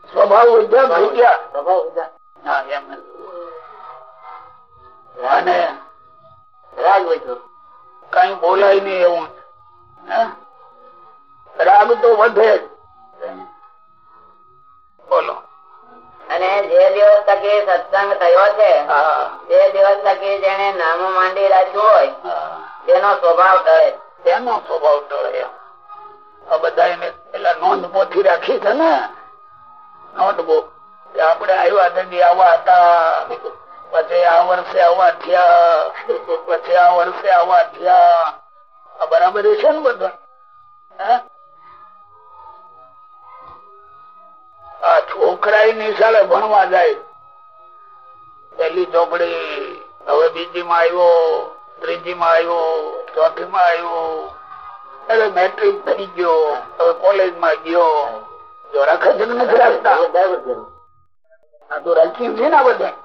સ્વભાવ વિદ્યા વિદ્યા હા એમ. અને કઈ બોલાય નહીં એવું. રાગ તો વધે બોલો. અને જે દિવસ થકી સત્સંગ થયો છે તે દિવસ થકી જેને નામું માંડી રાખ્યું હોય તેનો સ્વભાવ ટળે તેનો સ્વભાવ ટળે આ બધા એને પેલા નોંધ પોથી રાખી છે ને. નોટબુક કે આપણે આવ્યા તેથી આવા હતા. પછી આ વર્ષે આવા થયા પછી આ વર્ષે આવા થયા આ બરાબર છે ને બધું? આ છોકરા નિશાળે ભણવા જાય. પેલી ચોપડી હવે બીજી માં આવ્યો ત્રીજી માં આવ્યો ચોથી માં આવ્યો. એટલે મેટ્રિક થઈ ગયો. હવે કોલેજમાં ગયો જો રાખે છે નથી રાખતા આ તો રાખી છે ને બધા.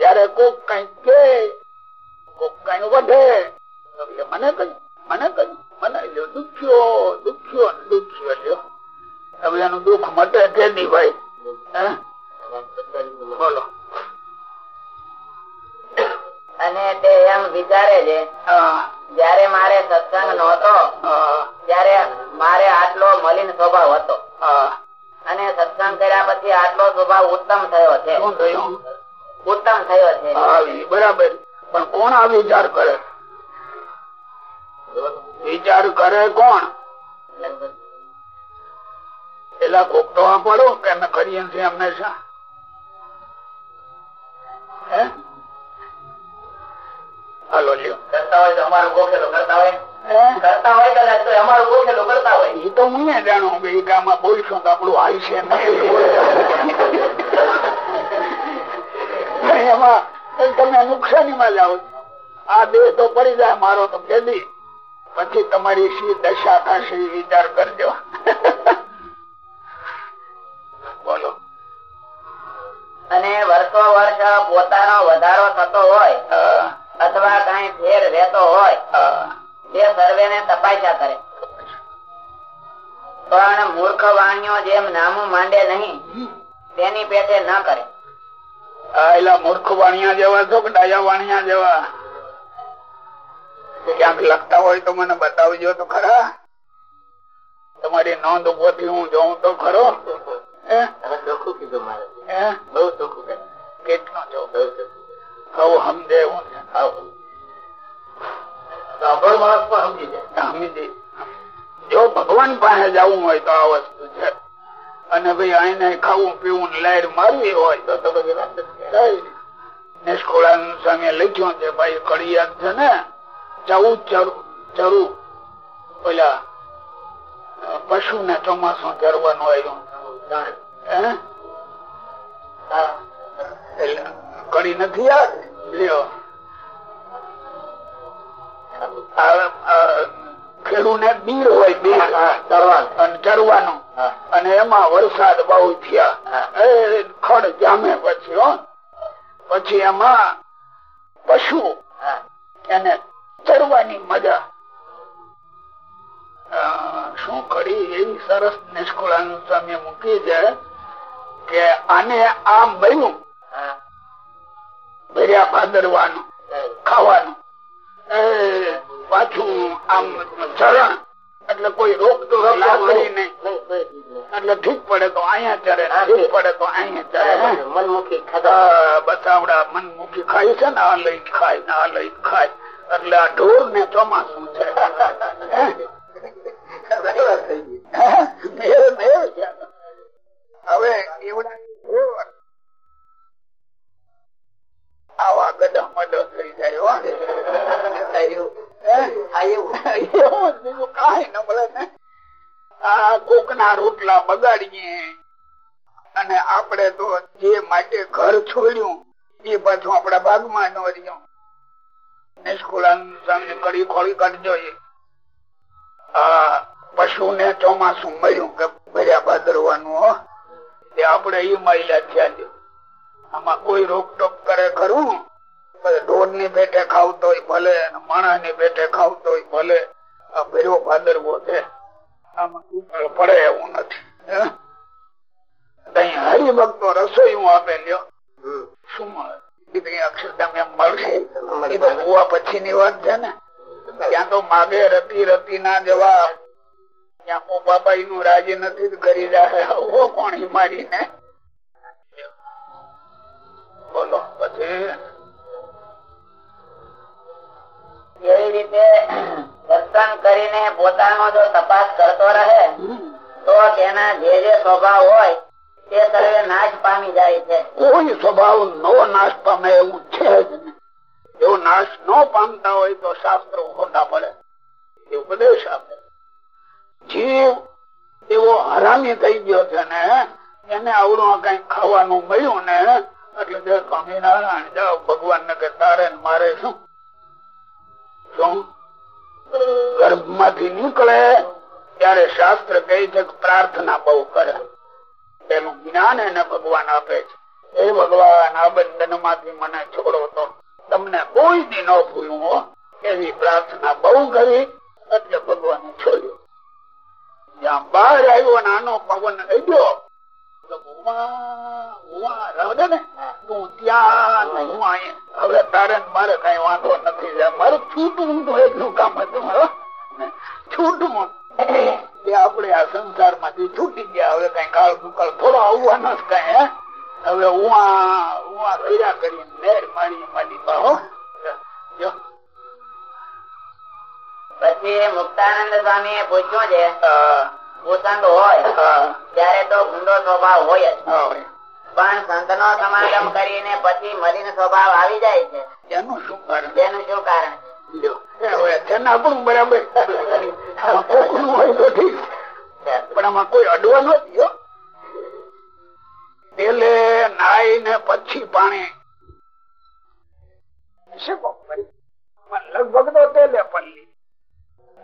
જયારે કોક કઈ કે કોક કઈ વધે. મને કઈ મને કઈ મને લ્યો દુખ્યો દુખ્યો દુખ્યો લ્યો. હવે એનું દુઃખ મટે કે નહીં ભાઈ? બોલો. અને તે એમ વિચારે છે જયારે મારે સત્સંગ નહોતો ત્યારે મારે આટલો મલિન સ્વભાવ હતો. અને સત્સંગ કર્યા પછી આટલો સ્વભાવ ઉત્તમ થયો છે. ઉત્તમ થયો છે. બરાબર. પણ કોણ આ વિચાર કરે? વિચાર કરે કોણ? પેલા કોક તો પડો કે અમે કરીએ છીએ હે? હાલો લ્યો. કરતા હોય તો અમારું ગોખેલો કરતા હોય? કરતા હોય કદાચ તો અમારું ગોખેલો કરતા હોય. એ તો હું જાણું કે એ ગામમાં બોલશું તો આપણું હાઈ છે એમાં તમે નુકસાનીમાં જાઓ આ દેહ તો પડી જાય મારો તો કેદી. પછી તમારી શી દશા થશે વિચાર કરજો. બોલો. અને વર્ષો વર્ષ પોતાનો વધારો થતો હોય અથવા કઈ ફેર રહેતો હોય. તે સર્વે ને તપાસ્યા કરે. પણ મૂર્ખ વાણીઓ જેમ નામું માંડે નહીં તેની પેટે ન કરે. એલા મૂર્ખ વાણિયા જેવા છો કે ડાયા વાણિયા જેવા ક્યાંક લખતા હોય તો મને બતાવજો તો ખરા. તમારી નોંધ ઉભોથી હું જોઉં તો ખરો. ચોખ્ખું કીધું મારે. બહુ ચોખ્ખું કેટલો જો હવ સમજે એવું છે. અભણ માણસ પણ સમજી જાય. જો ભગવાન પાસે જવું હોય તો આ વસ્તુ છે. અને ભાઈ આઈને ખાવું પીવું લાઈડ મારવી હોય તો તો બધી વાત છે. લખ્યું છે ભાઈ કડિયાત છે ને જવું ચરુ પેલા પશુ ને ચોમાસું ચરવાનું આવ્યું કડી નથી લ્યો. આ- આ ખેડૂને બીર હોય બીર. ચરવાનું. અને એમાં વરસાદ બહુ થયા. એ ખડ જામે પછી હો. પછી એમાં પશુ એને ચરવાની મજા. શું કરી એવી સરસ નિષ્કુળાનું સ્વામી મૂકી છે કે આને આ મળ્યું ભર્યા ભાદરવાનું ખાવાનું. એ પાછું આમ ચરણ એટલે કોઈ રોક તો નહીં. એટલે ઠીક પડે તો અહીંયા ચડે ઠીક પડે તો અહીંયા ચડે. મનમુખી બસ મનમુખી ખાય છે ને આ લઈ ખાય ને આ લઈ ખાય. એટલે આ ઢોર ને ચોમાસું છે. હવે એવડા આવા ગદા મદો થઈ જાય રોટલા તો જે માટે ઘર છોડ્યું, એ પાછું આપણા ભાગમાં ન રહ્યું. કડી ખોળી કરજો પશુ ને ચોમાસું મળ્યું કે ભર્યા ભાદરવાનું તે આપણે એ મહિલા થયા આમાં કોઈ રોકટોક કરે ખરું? ઢોરની પેટે ખાવતો ભલે માણસની પેટે ખાવતો ભલે. આ ભાદરવો છે. આમાં ઉપાડ પડે એવું નથી. હે? હરિભક્તો રસોઈ આપે લ્યો. શું મળે? અક્ષરધામ એમ મળશે. એ તો કુવા પછી ની વાત છે ને. ત્યાં તો માગે રતી રતી ના જવા ત્યાં કો બાબાઈ નું રાજી નથી કરી આવો કોણ મારીને? બોલો પછી? કરીને પોતાનો જો તપાસ કરતો રહે, તો તેના જે જે સ્વભાવ હોય, તે સર્વે નાશ પામી જાય છે. કોઈ સ્વભાવ નો નાશ પામે એવું છે જો નાશ ન પામતા હોય તો શાસ્ત્ર ખોટા પડે. એ ઉપદેશ આપે. જીવ એવો હરામી થઈ ગયો છે ને, એને આવડું કઈ ખાવાનું મળ્યું ને, એટલે જે સ્વામિનારાયણ જાઓ ભગવાન ને કે તારે મારે શું? શું ગર્ભમાંથી નીકળે ત્યારે શાસ્ત્ર કહે છે પ્રાર્થના બહુ કરે. એનું જ્ઞાન એને ભગવાન આપે છે. એ ભગવાન આ બંધનમાંથી મને છોડો તો તમને કોઈ દી ન ભૂલું હો. એવી પ્રાર્થના બહુ કરી એટલે ભગવાન છોડ્યું. જ્યાં બહાર આવ્યો નાનો પવન અડ્યો આપણે આ સંસારમાંથી છૂટી ગયા હવે કઈ કાળ દુકાળ થોડો આવવાનો જ કઈ હવે ઉવા ઉવા કર્યા કરી મેર મારી મારી જો પછી મુક્તાનંદ સ્વામી પૂછ્યું છે આ, હોય ત્યારે તો ગુંડો સ્વભાવ હોય જ. પણ સંત નો સમાગમ કરીને પછી મલિન સ્વભાવ આવી જાય છે. એનું શું કારણ? તેનું શું કારણ લ્યો. એ હવે છે ને આપણું બરાબર. આમાં કોકનું હોય તો ઠીક. છે પણ આમાં કોઈ અડવા નથી પેલે નાઈ ને પછી પાણી? લગભગ તો તેલે પલ્લી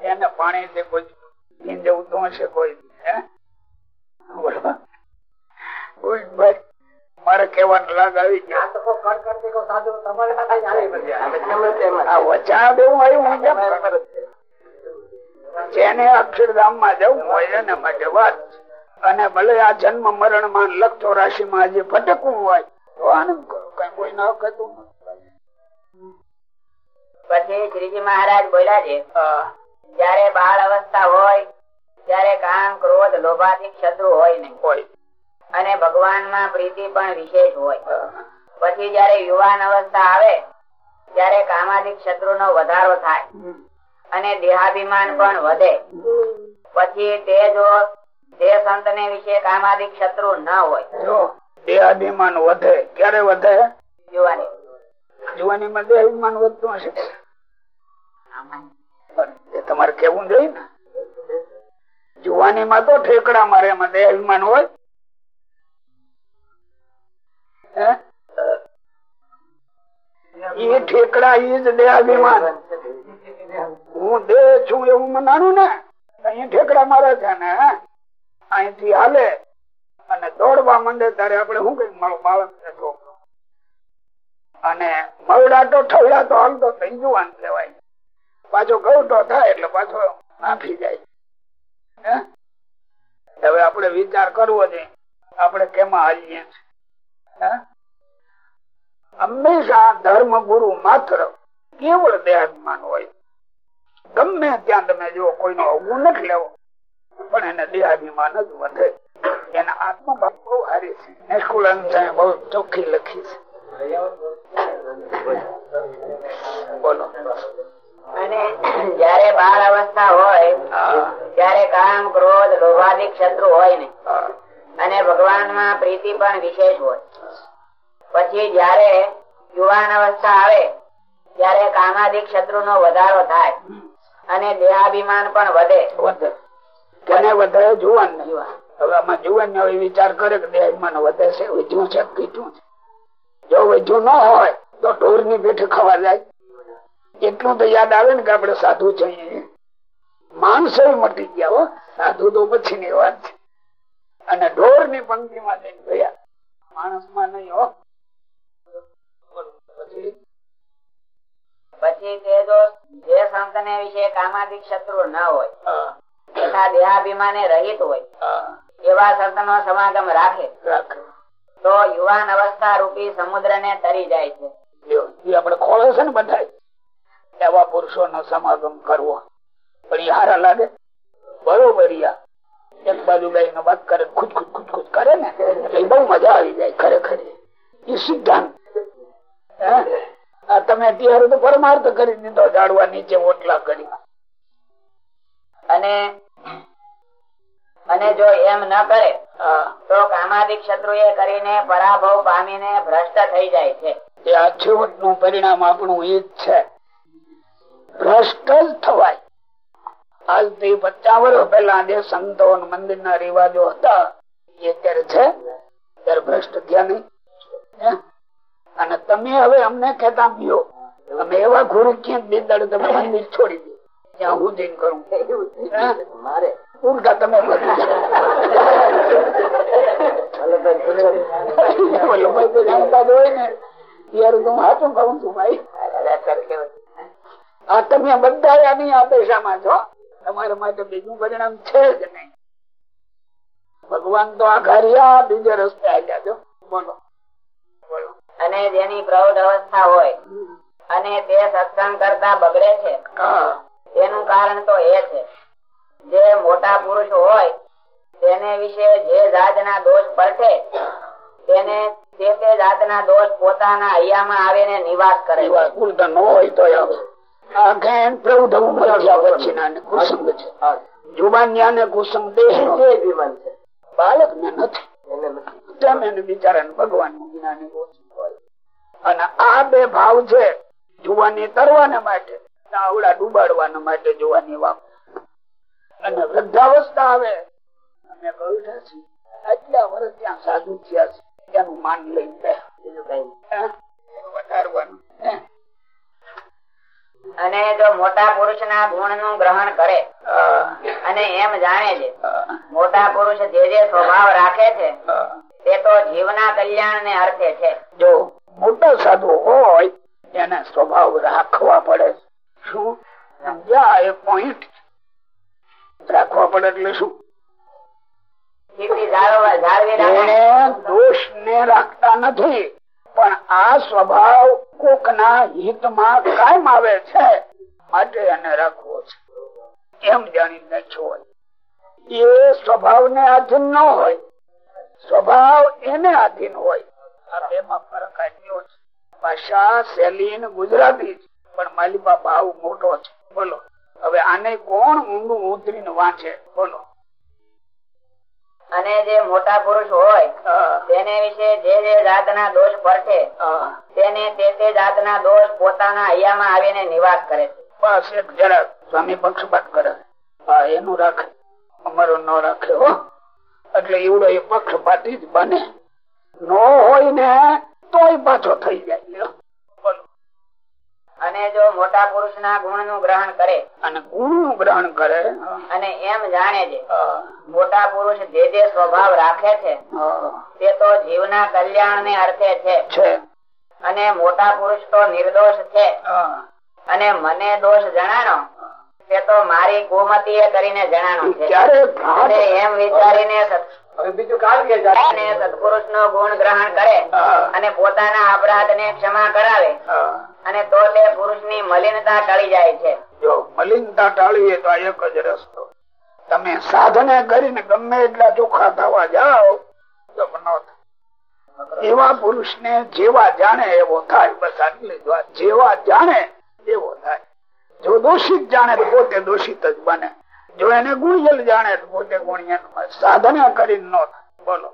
એને પાણી થી કોઈ ભીંજવું તો હશે કોઈ મારે કેવાનું લાગ આવી? જેને અક્ષરધામમાં જવું હોય એને માટે વાત અને ભલે આ જન્મ મરણમાં લખતો રાશિ માં આજે ભટકવું હોય તો આનંદ કરો કઈ કોઈ ના કહેતું પછી શ્રીજી મહારાજ બોલ્યા છે જયારે બાળ અવસ્થા હોય ત્યારે કામ ક્રોધ લોભાથી શત્રુ હોય નહીં. હોય. અને ભગવાનમાં પ્રીતિ પણ વિશેષ હોય. પછી જયારે યુવાન અવસ્થા આવે ત્યારે કામાધિક શત્રુ નો વધારો થાય. અને દેહાભિમાન પણ વધે. પછી તે જો તે સંત ને વિશે કામાદિક શત્રુ ન હોય. જો દેહાભિમાન વધે ક્યારે વધે? યુવાની. જુવાની માં દેહાભિમાન વધતું હશે. તમારે કેવું જોઈએ ને. જુવાની માં તો ઠેકડા મારે, એમાં દેહાભિમાન હોય. એ ઠેકડા એ જ દેહાભિમાન હું દે છું એવું મનાણું ને અહીં ઠેકડા મારે છે ને અહીંથી હાલે. અને દોડવા માંડે ત્યારે આપણે શું કઈ મારો બાળક છે છોકરો અને મવડા તો ઠવડા તો હાલતો થઈ જુવાન કહેવાય. પાછો ગૌટો થાય એટલે પાછો માફી જાય. હવે આપણે વિચાર કરવો છે, આપણે કેમાં હાલીએ હંમેશા ધર્મ ગુરુ માત્ર કેવળ દેહાત્માન હોય. ગમે ત્યાં તમે જો કોઈનો અવગુણ નથી લેવો, પણ એને દેહાભિમાન જ વધે. એના આત્મભાવ બહુ હારી છે. નિષ્કુલન બહુ ચોખ્ખી લખી છે. બોલો. અને જયારે બાળ અવસ્થા હોય ત્યારે કામ ક્રોધ લોભાદિક શત્રુ હોય ને અને ભગવાનમાં પ્રીતિ પણ વિશેષ હોય. પછી જયારે યુવાન અવસ્થા આવે ત્યારે કામાદિક શત્રુ નો વધારો થાય. અને દેહાભિમાન પણ વધે. વધે. કેને વધારે જુવાન હવે આમાં જુવાન ને વિચાર કરે કે દેહાભિમાન વધે છે વજ્યું છે કીધું છે. જો વજ્યું ન હોય તો ઢોરની પીઠ ખવા જાય. એટલું તો યાદ આવે ને કે આપડે સાધુ છીએ. માણસો મટી ગયા હો. સાધુ તો પછી ની વાત છે. અને ઢોરની પંક્તિ માં જઈને ગયા. માણસમાં નહીં હો. પછી તે જો જે સંત ને વિશે કામાદિક શત્રુ ન હોય તથા દેહાભિમાને રહિત હોય એવા સંત નો સમાગમ રાખે. તો યુવાન અવસ્થા રૂપી સમુદ્ર ને તરી જાય છે. આપડે ખોળે છે ને બધા એવા પુરુષો નો સમાગમ કરવો. પણ એ હારા લાગે. બરોબર એક બાજુ ગાય નો વાત કરે ખુદ ખુદ ખુદ ખુદ કરે ને એટલે બહુ મજા આવી જાય ખરેખર. એ સિદ્ધાંત. તમે અત્યારે તો પરમાર્થ કરી દીધો જાડવા નીચે ઓટલા કરી. અને અને જો એમ ન કરે તો કામાદિક એ કરીને પરાભવ પામીને ભ્રષ્ટ થઈ જાય છે. એ આ છેવટનું પરિણામ આપણું એ જ છે. ભ્રષ્ટ જ થવાય. આજથી પચાસ વર્ષ પહેલા જે સંતો મંદિર ના રિવાજો હતા એ અત્યારે છે. ત્યારે ભ્રષ્ટ થયા નહીં. અને તમે હવે અમને કહેતા પીઓ અમે એવા ગુરુ ક્યાં દીદાડ તમે મંદિર છોડી દો. ત્યાં હું જઈને કરું. મારે. ઉલટા તમે જાણતા જ હોય ને ત્યારે તું હું સાચું કહું છું ભાઈ. આ તમે બધા આની અપેક્ષામાં છો. તમારા માટે બીજું પરિણામ છે જ નહીં. ભગવાન તો આ ઘરિયા બીજે રસ્તે આવ્યા છો. બોલો. બોલો. અને જેની પ્રૌઢ અવસ્થા હોય અને તે સત્સંગ કરતા બગડે છે તેનું કારણ તો એ છે. જે મોટા પુરુષ હોય તેને વિશે જે જાતના દોષ પરઠે તેને તે તે જાતના દોષ પોતાના હૈયામાં આવીને નિવાસ કરે. છે ન હોય તો એમ. પ્રૌઢ ઉંમર થયા કુસંગ છે. જુબાનિયા ને કુસંગ દેહ બાળક ને નથી. તેમ એને બિચારા ભગવાનનું જ્ઞાન અને આ બે ભાવ છે જુવાની તરવાને માટે આવડા ડુબાડવાના માટે જોવાની વાપ અને વૃદ્ધાવસ્થા આવે. અમે કહ્યું છે આટલા વર્ષ ત્યાં સાધુ થયા છે. એનું માન લઈને? વધારવાનું? અને જો મોટા પુરુષ ના ગુણનું ગ્રહણ કરે. અને એમ જાણે છે. મોટા પુરુષ જે જે સ્વભાવ રાખે છે તે તો જીવના કલ્યાણ ને અર્થે છે. જો મોટો સાધુ હોય એને સ્વભાવ રાખવા પડે. શું? સમજ્યા? એ પોઈન્ટ રાખવા પડે એટલે શું? દોષ ને રાખતા નથી. પણ આ સ્વભાવ કોક ના હિતમાં કાયમ આવે છે. માટે એને રાખવો છે. એમ જાણીને નાખ્યો એ સ્વભાવ ને આધીન ન હોય. સ્વભાવ એને આધીન હોય. આ ફરક આવ્યો છે. ભાષા શૈલી ગુજરાતી છે. પણ માલિકા ભાવ મોટો છે. બોલો. હવે આને કોણ ઊંડું ઉતરીને વાંચે? બોલો. અને જે મોટા પુરુષ હોય તેને વિશે જે જે જાતના દોષ પડશે તેને તે તે જાતના દોષ પોતાના હૈયામાં આવીને નિવાસ કરે છે. બસ એક જરા સ્વામી પક્ષપાત કરે. હા એનું રાખે. અમારો ન રાખે હો. એટલે એવડો એ પક્ષપાતી જ બને. નો હોય ને તોય પાછો થઈ જાય અને જો મોટા પુરુષ ના ગુણનું ગ્રહણ કરે અને ગુણનું ગ્રહણ કરે? અને એમ જાણે છે મોટા પુરુષ જે જે સ્વભાવ રાખે છે તે તો જીવના કલ્યાણ ને અર્થે છે. અને મોટા પુરુષ તો નિર્દોષ છે. અને મને દોષ જણાનો તે તો મારી કુમતી કરીને જણાનો છે. એમ વિચારીને સત્પુરુષ નો ગુણ ગ્રહણ કરે અને પોતાના અપરાધ ને ક્ષમા કરાવે અને તો તે પુરુષની મલિનતા ટળી જાય છે. જો મલિનતા ટાળીએ તો એક જ રસ્તો. તમે સાધને કરીને ગમે એટલા ચોખ્ખા થવા જાઓ તો એવા પુરુષ ને જેવા જાણે એવો થાય બસ આટલી જ વાત. જેવા જાણે એવો થાય. જો દોષિત જાણે તો પોતે દોષિત જ બને. જો એને ગુણિયલ જાણે પોતે ગુણિયલ. સાધના કરીને ન બોલો.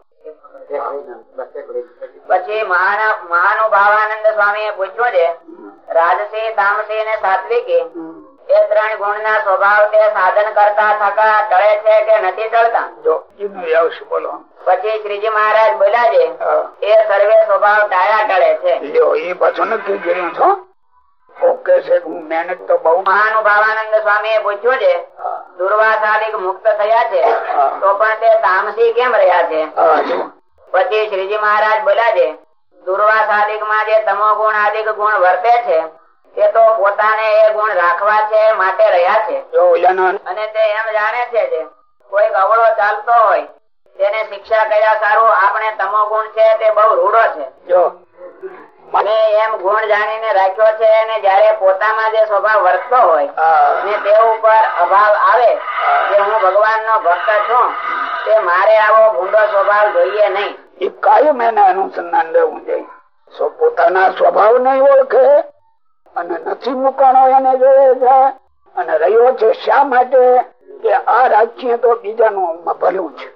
પછી મહાનુભાવાનંદ સ્વામી પૂછ્યું છે રાજસી તામસી અને સાત્વિકી એ ત્રણ ગુણ ના સ્વભાવ તે સાધન કરતા થકા ટળે છે કે નથી ટળતા? જો બોલો. પછી શ્રીજી મહારાજ બોલ્યા છે એ સર્વે સ્વભાવ ડાયા ટળે છે. એ પાછું નક્કી કર્યું છો? ઓકે છે મહેનત તો બહુ. મહાનુભાવાનંદ સ્વામી એ પૂછ્યું છે દુર્વાસાલિક મુક્ત થયા છે તો પણ તે તામસી કેમ રહ્યા છે? પછી શ્રીજી મહારાજ બોલ્યા છે દુર્વાસાલિકમાં જે તમો ગુણ આદિક ગુણ વર્તે છે તે તો પોતાને એ ગુણ રાખવા છે માટે રહ્યા છે. અને તે એમ જાણે છે કોઈ અવળો ચાલતો હોય તેને શિક્ષા કયા સારું આપણે તમો ગુણ છે તે બહુ રૂડો છે. જો એમ ગુણ જાણીને રાખ્યો છે અને જયારે પોતામાં જે સ્વભાવ વર્તતો હોય ને તે ઉપર અભાવ આવે કે હું ભગવાન નો ભક્ત છું તે મારે આવો ભૂંડો સ્વભાવ જોઈએ નહીં. એ કાયમ એને અનુસંધાન લેવું જોઈએ. પોતાના સ્વભાવ નહીં ઓળખે અને નથી મુકાણો એને જોયે છે અને રહ્યો છે શા માટે? કે આ રાજ્ય તો બીજાનું ભલું છે.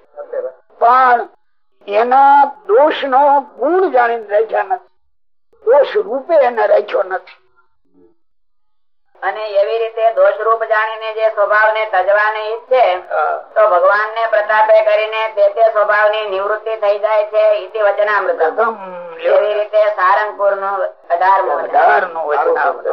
પણ એના દોષ નો ગુણ જાણીને રાખ્યા નથી દોષ રૂપે એને રાખ્યો નથી અને એવી રીતે દોષ રૂપ જાણીને જે સ્વભાવ ને તજવાની ઈચ્છે તો ભગવાન ને પ્રતાપે કરીને તે તે સ્વભાવની નિવૃત્તિ થઈ જાય છે ઇતિ વચનામૃત એવી રીતે સારંગપુરનું અઢારમો અઢારનું વચનામૃત.